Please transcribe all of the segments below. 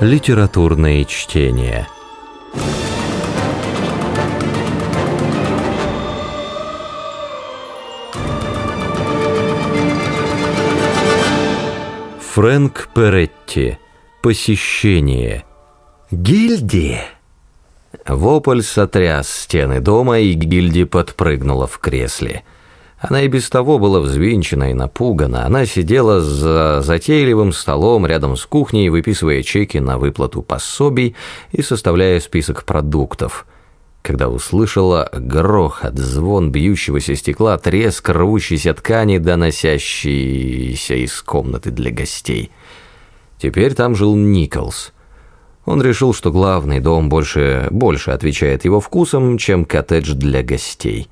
Литературные чтения. Фрэнк Перетти. Посещение. Гильди. Вопль сотряс стены дома, и Гильди подпрыгнула в кресле. Она и без того была взвинчена и напугана. Она сидела за затейливым столом рядом с кухней, выписывая чеки на выплату пособий и составляя список продуктов. Когда услышала грохот, звон бьющегося стекла, треск рвущейся ткани, доносящийся из комнаты для гостей. Теперь там жил Николс. Он решил, что главный дом больше, больше отвечает его вкусам, чем коттедж для гостей.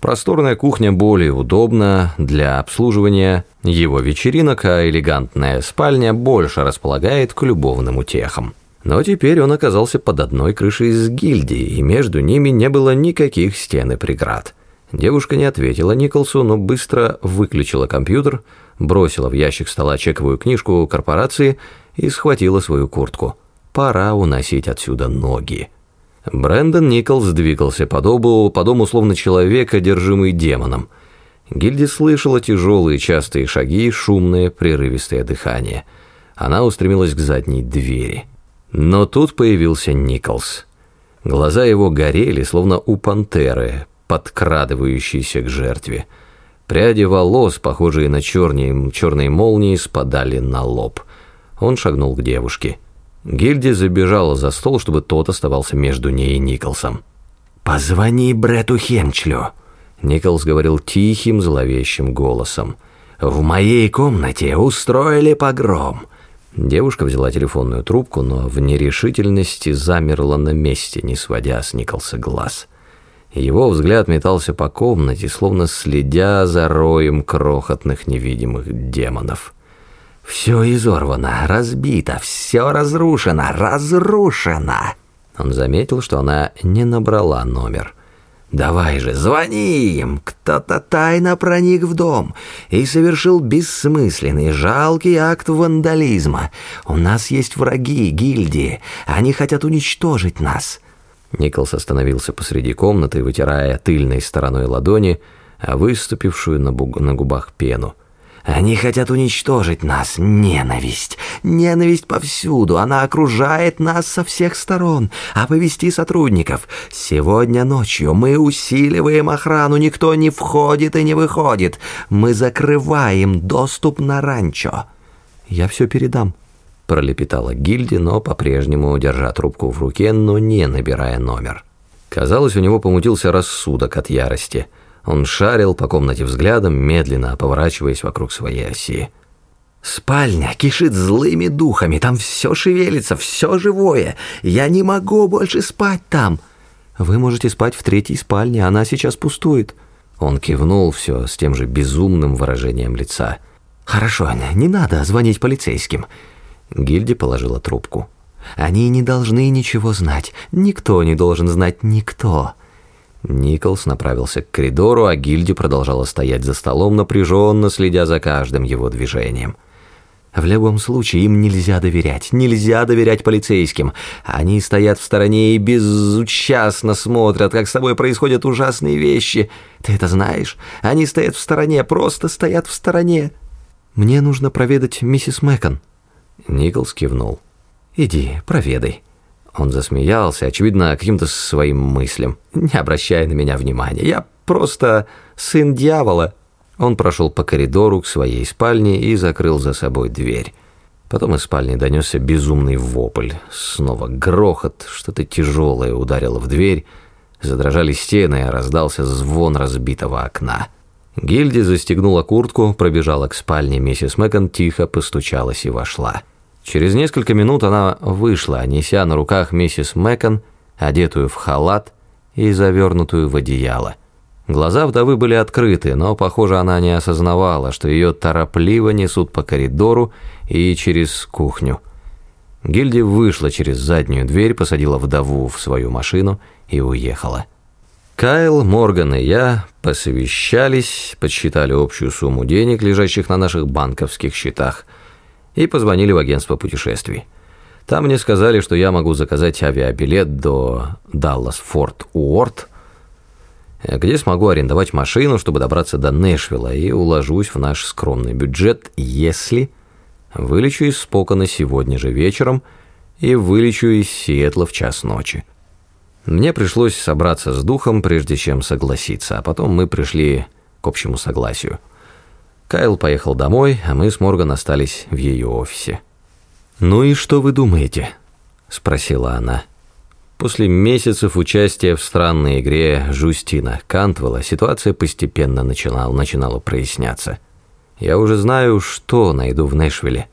Просторная кухня более удобна для обслуживания его вечеринок, а элегантная спальня больше располагает к любовным утехам. Но теперь он оказался под одной крышей с гильдией, и между ними не было никаких стен и преград. Девушка не ответила Николсу, но быстро выключила компьютер, бросила в ящик стола чековую книжку корпорации и схватила свою куртку. Пора уносить отсюда ноги. Брэндон Николс двигался по дому, по дому словно человек, одержимый демоном. Гильди слышала тяжелые частые шаги, шумное прерывистое дыхание. Она устремилась к задней двери. Но тут появился Николс. Глаза его горели, словно у пантеры, подкрадывающейся к жертве. Пряди волос, похожие на черные, черные молнии, спадали на лоб. Он шагнул к девушке. Гильди забежала за стол, чтобы тот оставался между ней и Николсом. «Позвони Брету Хенчлю», — Николс говорил тихим, зловещим голосом. «В моей комнате устроили погром». Девушка взяла телефонную трубку, но в нерешительности замерла на месте, не сводя с Николса глаз. Его взгляд метался по комнате, словно следя за роем крохотных невидимых демонов. Все изорвано, разбито, все разрушено, разрушено. Он заметил, что она не набрала номер. «Давай же, звони им! Кто-то тайно проник в дом и совершил бессмысленный, жалкий акт вандализма. У нас есть враги, гильдии, они хотят уничтожить нас». Николс остановился посреди комнаты, вытирая тыльной стороной ладони, а выступившую на, на губах пену. Они хотят уничтожить нас. Ненависть. Ненависть повсюду. Она окружает нас со всех сторон. Оповести сотрудников. Сегодня ночью мы усиливаем охрану. Никто не входит и не выходит. Мы закрываем доступ на ранчо. Я все передам. Пролепетала Гильди, но по-прежнему держа трубку в руке, но не набирая номер. Казалось, у него помутился рассудок от ярости – он шарил по комнате взглядом, медленно поворачиваясь вокруг своей оси. «Спальня кишит злыми духами, там все шевелится, все живое. Я не могу больше спать там». «Вы можете спать в третьей спальне, она сейчас пустует». Он кивнул все с тем же безумным выражением лица. «Хорошо, не надо звонить полицейским». Гильди положила трубку. «Они не должны ничего знать. Никто не должен знать никто». Николс направился к коридору, а Гильди продолжала стоять за столом, напряженно следя за каждым его движением. В любом случае им нельзя доверять, нельзя доверять полицейским. Они стоят в стороне и безучастно смотрят, как с тобой происходят ужасные вещи. Ты это знаешь? Они стоят в стороне, просто стоят в стороне. Мне нужно проведать миссис Мэкон. Николс кивнул. Иди, проведай. Он засмеялся, очевидно, каким-то своим мыслям. «Не обращай на меня внимания, я просто сын дьявола». Он прошел по коридору к своей спальне и закрыл за собой дверь. Потом из спальни донесся безумный вопль. Снова грохот, что-то тяжелое ударило в дверь. Задрожали стены, а раздался звон разбитого окна. Гильди застегнула куртку, пробежала к спальне миссис Мэкон, тихо постучалась и вошла. Через несколько минут она вышла, неся на руках миссис Мэкон, одетую в халат и завернутую в одеяло. Глаза вдовы были открыты, но, похоже, она не осознавала, что ее торопливо несут по коридору и через кухню. Гильди вышла через заднюю дверь, посадила вдову в свою машину и уехала. Кайл, Морган и я посовещались, подсчитали общую сумму денег, лежащих на наших банковских счетах – и позвонили в агентство путешествий. Там мне сказали, что я могу заказать авиабилет до Даллас-Форт Уорт, где смогу арендовать машину, чтобы добраться до Нэшвилла, и уложусь в наш скромный бюджет, если вылечу из Спокона сегодня же вечером и вылечу из Сиэтла в час ночи. Мне пришлось собраться с духом, прежде чем согласиться, а потом мы пришли к общему согласию. Кайл поехал домой, а мы с Морган остались в ее офисе. «Ну и что вы думаете?» – спросила она. После месяцев участия в странной игре Жустина Кантвелла ситуация постепенно начинала, начинала проясняться. «Я уже знаю, что найду в Нэшвилле».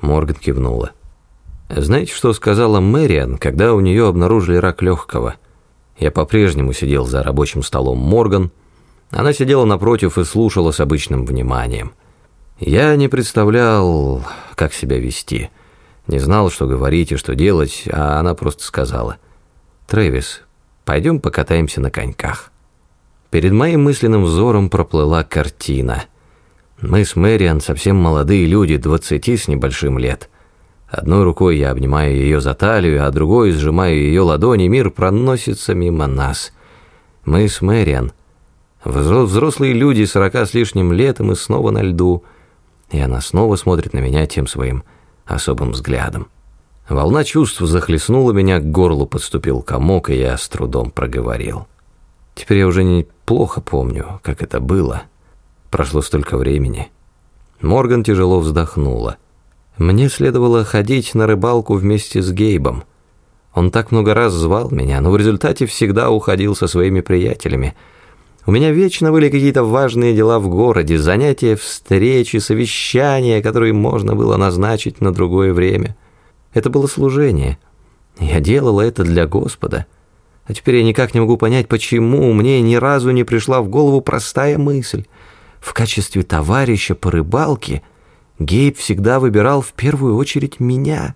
Морган кивнула. «Знаете, что сказала Мэриан, когда у нее обнаружили рак легкого?» Я по-прежнему сидел за рабочим столом Морган. Она сидела напротив и слушала с обычным вниманием. Я не представлял, как себя вести – не знал, что говорить и что делать, а она просто сказала. «Трэвис, пойдем покатаемся на коньках». Перед моим мысленным взором проплыла картина. Мы с Мэриан совсем молодые люди, двадцати с небольшим лет. Одной рукой я обнимаю ее за талию, а другой сжимаю ее ладони, мир проносится мимо нас. Мы с Мэриан, взрослые люди, сорока с лишним лет, и снова на льду, и она снова смотрит на меня тем своим особым взглядом. Волна чувств захлестнула меня, к горлу подступил комок, и я с трудом проговорил. Теперь я уже неплохо помню, как это было. Прошло столько времени. Морган тяжело вздохнула. Мне следовало ходить на рыбалку вместе с Гейбом. Он так много раз звал меня, но в результате всегда уходил со своими приятелями – у меня вечно были какие-то важные дела в городе, занятия, встречи, совещания, которые можно было назначить на другое время. Это было служение. Я делала это для Господа. А теперь я никак не могу понять, почему мне ни разу не пришла в голову простая мысль. В качестве товарища по рыбалке Гейб всегда выбирал в первую очередь меня.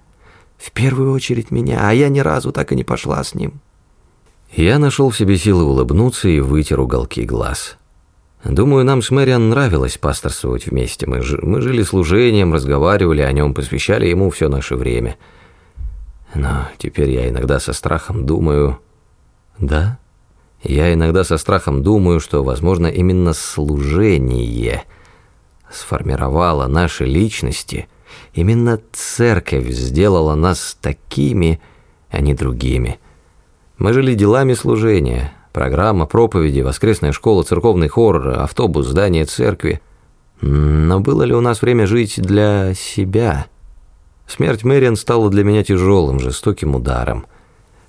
В первую очередь меня, а я ни разу так и не пошла с ним. Я нашел в себе силы улыбнуться и вытер уголки глаз. Думаю, нам с Мэриан нравилось пасторствовать вместе. Мы, ж, мы жили служением, разговаривали о нем, посвящали ему все наше время. Но теперь я иногда со страхом думаю... Да? Я иногда со страхом думаю, что, возможно, именно служение сформировало наши личности. Именно церковь сделала нас такими, а не другими. Мы жили делами служения. Программа, проповеди, воскресная школа, церковный хор, автобус, здание церкви. Но было ли у нас время жить для себя? Смерть Мэриан стала для меня тяжелым, жестоким ударом.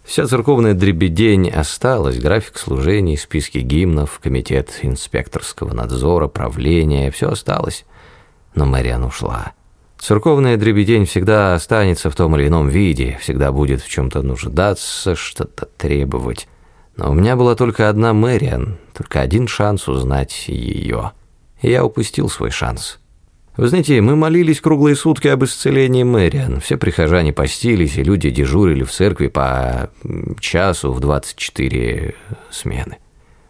Вся церковная дребедень осталась, график служений, списки гимнов, комитет инспекторского надзора, правления, все осталось. Но Мэриан ушла. Церковная дребедень всегда останется в том или ином виде, всегда будет в чем-то нуждаться, что-то требовать. Но у меня была только одна Мэриан, только один шанс узнать ее. И я упустил свой шанс. Вы знаете, мы молились круглые сутки об исцелении Мэриан. Все прихожане постились, и люди дежурили в церкви по часу в 24 смены.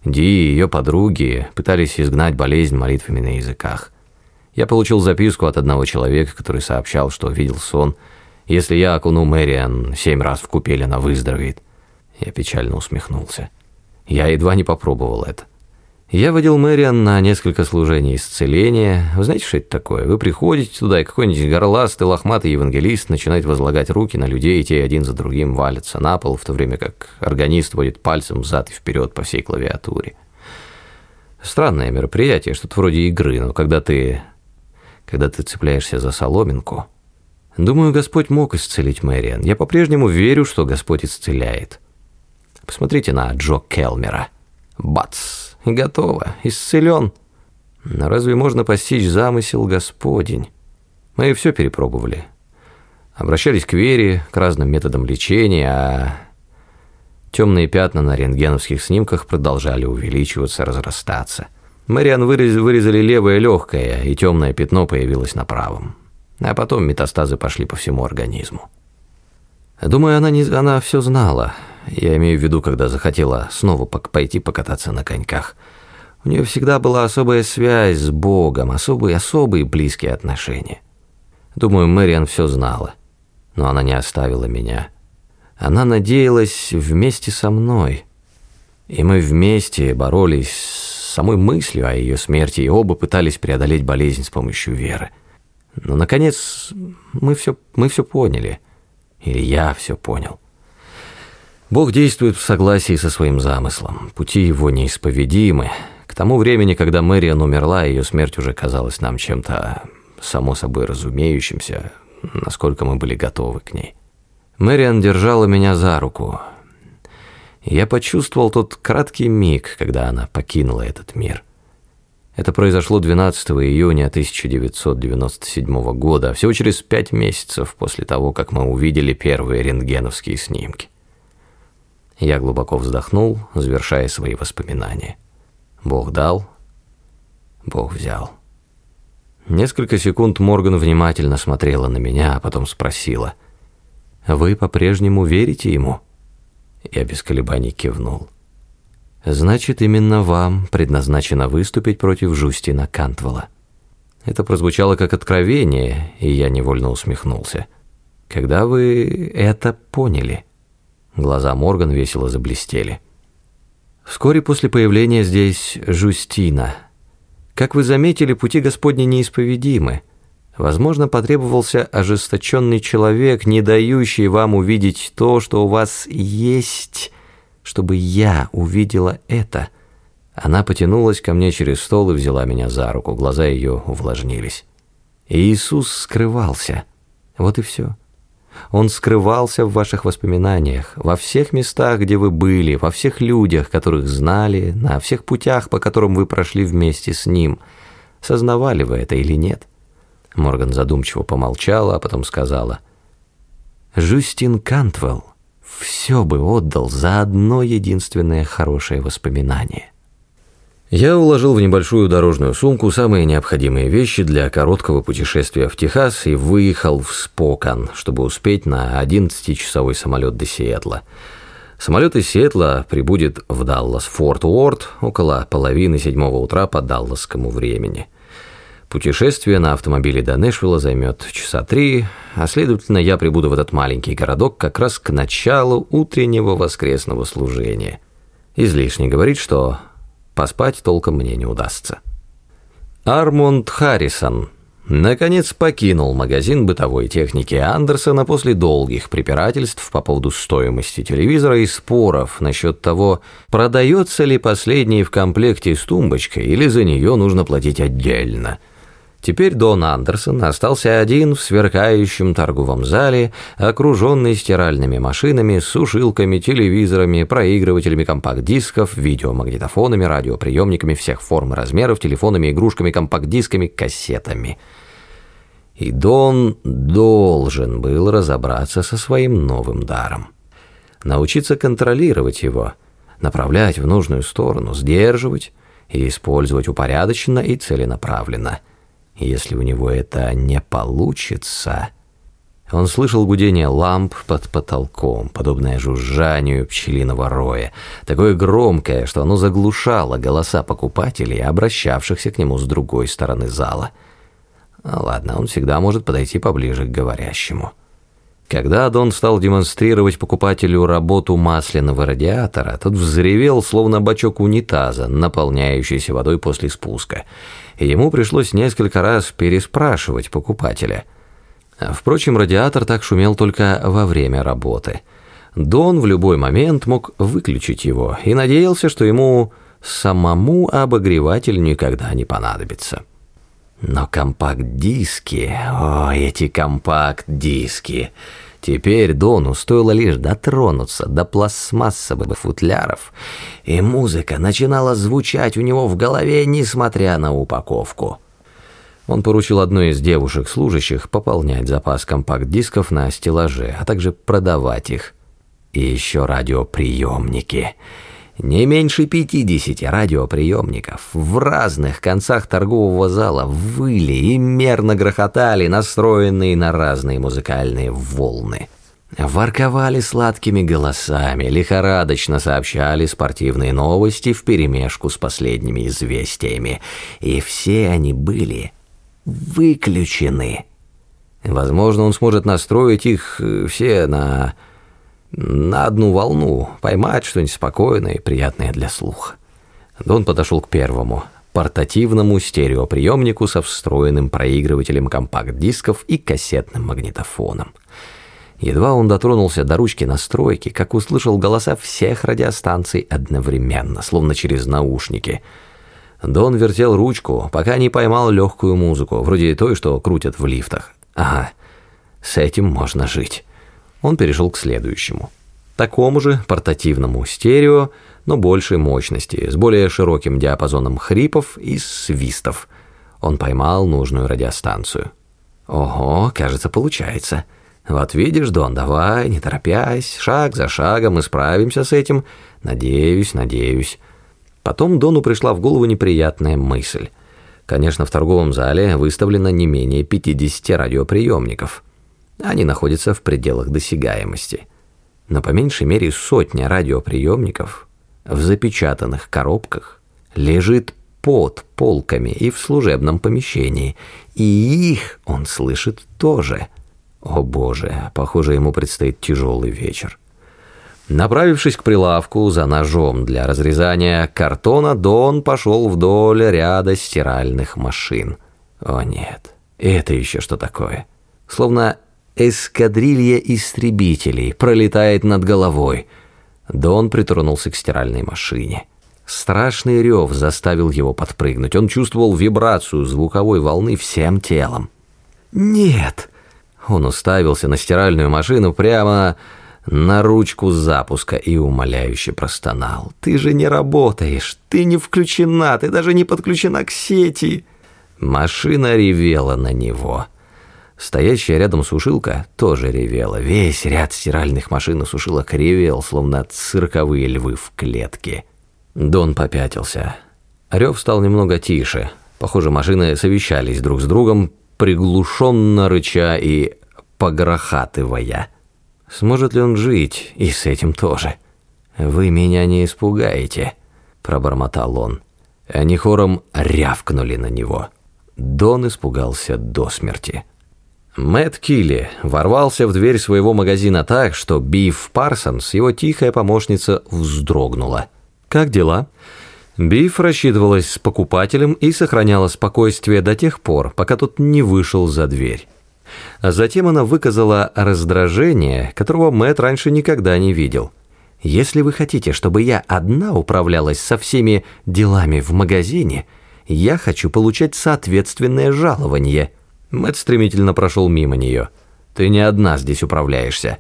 Ди и ее подруги пытались изгнать болезнь молитвами на языках. Я получил записку от одного человека, который сообщал, что видел сон. Если я окуну Мэриан семь раз в купель, она выздоровеет. Я печально усмехнулся. Я едва не попробовал это. Я водил Мэриан на несколько служений исцеления. Вы знаете, что это такое? Вы приходите туда, и какой-нибудь горластый, лохматый евангелист начинает возлагать руки на людей, и те один за другим валятся на пол, в то время как органист водит пальцем взад и вперед по всей клавиатуре. Странное мероприятие, что-то вроде игры, но когда ты когда ты цепляешься за соломинку. Думаю, Господь мог исцелить Мэриан. Я по-прежнему верю, что Господь исцеляет. Посмотрите на Джо Келмера. Бац! Готово. Исцелен. Но разве можно постичь замысел Господень? Мы все перепробовали. Обращались к вере, к разным методам лечения, а темные пятна на рентгеновских снимках продолжали увеличиваться, разрастаться – Мэриан вырезали левое легкое, и темное пятно появилось на правом. А потом метастазы пошли по всему организму. Думаю, она, не, она все знала. Я имею в виду, когда захотела снова пойти покататься на коньках. У нее всегда была особая связь с Богом, особые, особые близкие отношения. Думаю, Мэриан все знала. Но она не оставила меня. Она надеялась вместе со мной. И мы вместе боролись самой мыслью о ее смерти, и оба пытались преодолеть болезнь с помощью веры. Но, наконец, мы все, мы все поняли. Или я все понял. Бог действует в согласии со своим замыслом. Пути его неисповедимы. К тому времени, когда Мэриан умерла, ее смерть уже казалась нам чем-то само собой разумеющимся, насколько мы были готовы к ней. Мэриан держала меня за руку. Я почувствовал тот краткий миг, когда она покинула этот мир. Это произошло 12 июня 1997 года, всего через пять месяцев после того, как мы увидели первые рентгеновские снимки. Я глубоко вздохнул, завершая свои воспоминания. Бог дал, Бог взял. Несколько секунд Морган внимательно смотрела на меня, а потом спросила, «Вы по-прежнему верите ему?» Я без колебаний кивнул. «Значит, именно вам предназначено выступить против Жустина Кантвелла». Это прозвучало как откровение, и я невольно усмехнулся. «Когда вы это поняли?» Глаза Морган весело заблестели. Вскоре после появления здесь Жустина. Как вы заметили, пути Господни неисповедимы. Возможно, потребовался ожесточенный человек, не дающий вам увидеть то, что у вас есть, чтобы я увидела это. Она потянулась ко мне через стол и взяла меня за руку. Глаза ее увлажнились. Иисус скрывался. Вот и все. Он скрывался в ваших воспоминаниях, во всех местах, где вы были, во всех людях, которых знали, на всех путях, по которым вы прошли вместе с ним. Сознавали вы это или нет? Морган задумчиво помолчала, а потом сказала. «Жюстин Кантвелл все бы отдал за одно единственное хорошее воспоминание». Я уложил в небольшую дорожную сумку самые необходимые вещи для короткого путешествия в Техас и выехал в Спокан, чтобы успеть на 11-часовой самолет до Сиэтла. Самолет из Сиэтла прибудет в Даллас-Форт Уорт около половины седьмого утра по далласскому времени. Путешествие на автомобиле до Нэшвилла займет часа три, а следовательно я прибуду в этот маленький городок как раз к началу утреннего воскресного служения. Излишне говорить, что Поспать толком мне не удастся. Армонд Харрисон наконец покинул магазин бытовой техники Андерсона после долгих препирательств по поводу стоимости телевизора и споров насчет того, продается ли последний в комплекте с тумбочкой или за нее нужно платить отдельно – Теперь Дон Андерсон остался один в сверкающем торговом зале, окруженный стиральными машинами, сушилками, телевизорами, проигрывателями компакт-дисков, видеомагнитофонами, радиоприемниками всех форм и размеров, телефонами, игрушками, компакт-дисками, кассетами. И Дон должен был разобраться со своим новым даром. Научиться контролировать его, направлять в нужную сторону, сдерживать и использовать упорядоченно и целенаправленно – если у него это не получится... Он слышал гудение ламп под потолком, подобное жужжанию пчелиного роя, такое громкое, что оно заглушало голоса покупателей, обращавшихся к нему с другой стороны зала. А ладно, он всегда может подойти поближе к говорящему. Когда Дон стал демонстрировать покупателю работу масляного радиатора, тот взревел, словно бачок унитаза, наполняющийся водой после спуска — и ему пришлось несколько раз переспрашивать покупателя. Впрочем, радиатор так шумел только во время работы. Дон в любой момент мог выключить его и надеялся, что ему самому обогреватель никогда не понадобится. Но компакт-диски, о, эти компакт-диски... Теперь Дону стоило лишь дотронуться до пластмассовых футляров, и музыка начинала звучать у него в голове, несмотря на упаковку. Он поручил одной из девушек-служащих пополнять запас компакт-дисков на стеллаже, а также продавать их. И еще радиоприемники — не меньше 50 радиоприемников в разных концах торгового зала выли и мерно грохотали, настроенные на разные музыкальные волны. Ворковали сладкими голосами, лихорадочно сообщали спортивные новости вперемешку с последними известиями. И все они были выключены. Возможно, он сможет настроить их э, все на... на одну волну, поймать что-нибудь спокойное и приятное для слуха. Дон подошел к первому, портативному стереоприемнику со встроенным проигрывателем компакт-дисков и кассетным магнитофоном. Едва он дотронулся до ручки настройки, как услышал голоса всех радиостанций одновременно, словно через наушники. Дон вертел ручку, пока не поймал легкую музыку, вроде той, что крутят в лифтах. Ага, с этим можно жить. Он перешел к следующему. Такому же портативному стерео, но большей мощности, с более широким диапазоном хрипов и свистов. Он поймал нужную радиостанцию. Ого, кажется, получается. Вот видишь, Дон, давай, не торопясь, шаг за шагом мы справимся с этим. Надеюсь, надеюсь. Потом Дону пришла в голову неприятная мысль. Конечно, в торговом зале выставлено не менее 50 радиоприемников. Они находятся в пределах досягаемости. Но по меньшей мере сотня радиоприемников в запечатанных коробках лежит под полками и в служебном помещении, и их он слышит тоже – о боже, похоже, ему предстоит тяжелый вечер. Направившись к прилавку за ножом для разрезания картона, Дон пошел вдоль ряда стиральных машин. О нет, это еще что такое? Словно эскадрилья истребителей пролетает над головой. Дон притронулся к стиральной машине. Страшный рев заставил его подпрыгнуть. Он чувствовал вибрацию звуковой волны всем телом. «Нет!» Он уставился на стиральную машину прямо на ручку запуска и умоляюще простонал. «Ты же не работаешь, ты не включена, ты даже не подключена к сети!» Машина ревела на него. Стоящая рядом сушилка тоже ревела. Весь ряд стиральных машин и сушилок ревел, словно цирковые львы в клетке. Дон попятился. Рев стал немного тише. Похоже, машины совещались друг с другом, приглушенно рыча и погрохатывая. Сможет ли он жить и с этим тоже? «Вы меня не испугаете», — пробормотал он. Они хором рявкнули на него. Дон испугался до смерти. Мэтт Килли ворвался в дверь своего магазина так, что Биф Парсонс, его тихая помощница, вздрогнула. «Как дела?» Биф рассчитывалась с покупателем и сохраняла спокойствие до тех пор, пока тот не вышел за дверь. А затем она выказала раздражение, которого Мэтт раньше никогда не видел. «Если вы хотите, чтобы я одна управлялась со всеми делами в магазине, я хочу получать соответственное жалование». Мэтт стремительно прошел мимо нее. «Ты не одна здесь управляешься».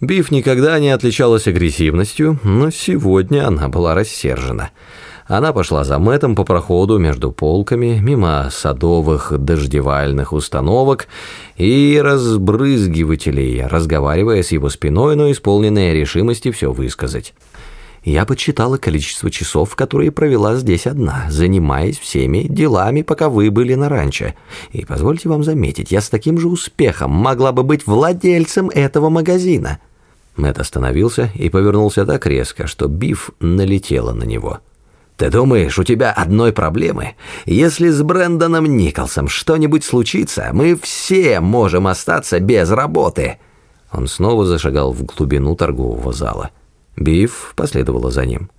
Биф никогда не отличалась агрессивностью, но сегодня она была рассержена. Она пошла за Мэтом по проходу между полками, мимо садовых дождевальных установок и разбрызгивателей, разговаривая с его спиной, но исполненная решимости все высказать. Я подсчитала количество часов, которые провела здесь одна, занимаясь всеми делами, пока вы были на ранчо. И позвольте вам заметить, я с таким же успехом могла бы быть владельцем этого магазина». Мэтт остановился и повернулся так резко, что Биф налетела на него. Ты думаешь, у тебя одной проблемы? Если с Брэндоном Николсом что-нибудь случится, мы все можем остаться без работы». Он снова зашагал в глубину торгового зала. Биф последовала за ним.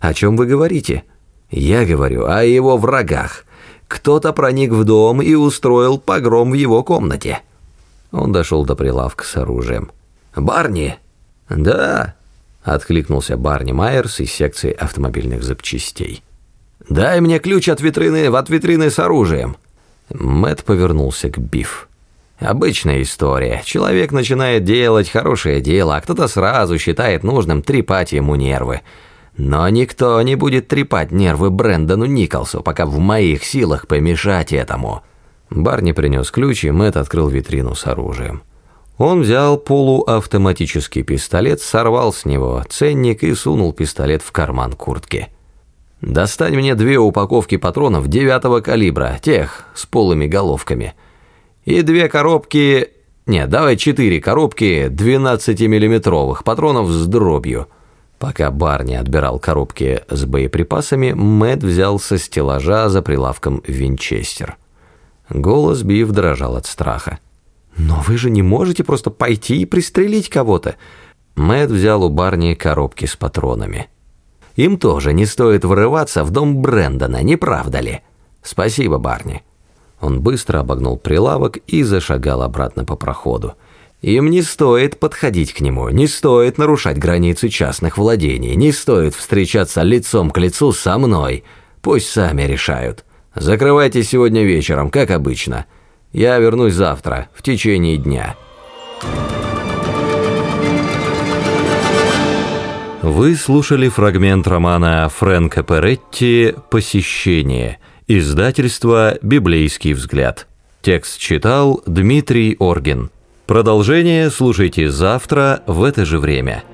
«О чем вы говорите?» «Я говорю о его врагах. Кто-то проник в дом и устроил погром в его комнате». Он дошел до прилавка с оружием. «Барни?» «Да, Откликнулся Барни Майерс из секции автомобильных запчастей. «Дай мне ключ от витрины, от витрины с оружием». Мэт повернулся к Биф. Обычная история. Человек начинает делать хорошее дело, а кто-то сразу считает нужным трепать ему нервы. Но никто не будет трепать нервы Брэндону Николсу, пока в моих силах помешать этому. Барни принес ключ, и Мэтт открыл витрину с оружием. Он взял полуавтоматический пистолет, сорвал с него ценник и сунул пистолет в карман куртки. «Достань мне две упаковки патронов девятого калибра, тех с полыми головками. И две коробки... Нет, давай четыре коробки 12-миллиметровых патронов с дробью». Пока Барни отбирал коробки с боеприпасами, Мэтт взял со стеллажа за прилавком винчестер. Голос Бив дрожал от страха. Но вы же не можете просто пойти и пристрелить кого-то. Мэтт взял у Барни коробки с патронами. Им тоже не стоит врываться в дом Брэндона, не правда ли? Спасибо, Барни. Он быстро обогнул прилавок и зашагал обратно по проходу. Им не стоит подходить к нему, не стоит нарушать границы частных владений, не стоит встречаться лицом к лицу со мной. Пусть сами решают. Закрывайте сегодня вечером, как обычно. Я вернусь завтра, в течение дня. Вы слушали фрагмент романа Фрэнка Перетти «Посещение», издательство «Библейский взгляд». Текст читал Дмитрий Оргин. Продолжение слушайте завтра в это же время.